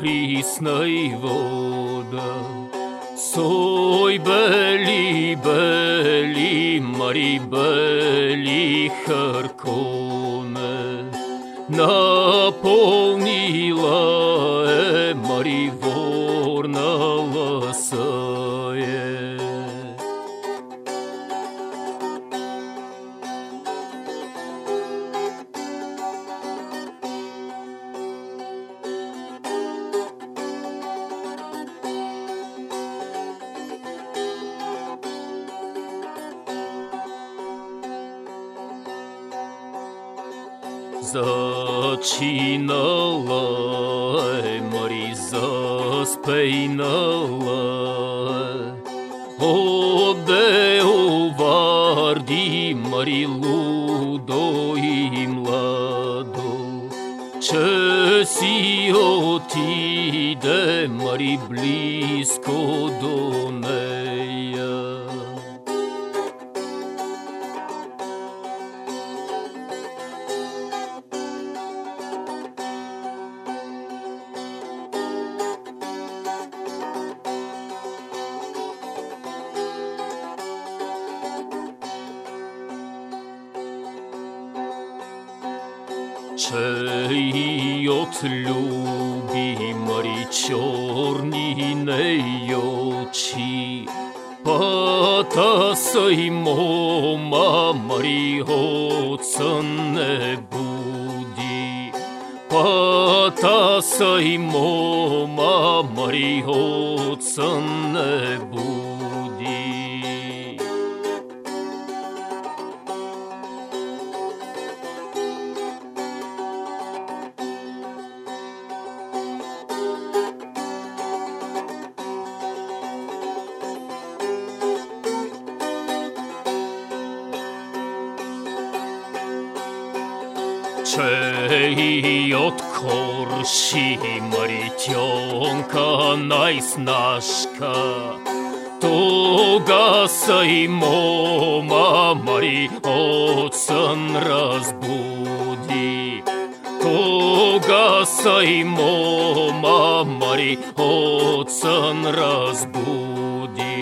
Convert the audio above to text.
прісна вода. Сой бели, бели, мари бели харконе, наполнила э, мари ворна ласае. zocinoloi, mori zospeinoloi. O de uvardi, mori ludo i mlado, če si otide, mori blisko do nej. Чей от люби морі чорні неї очі, Пата й мома морі оца не буді. Пата й мома морі оца не буді. Чей от корші марітьонка найснашка, Тогаса й мома марі отцан разбуди. Тогаса й мома марі отцан разбуди.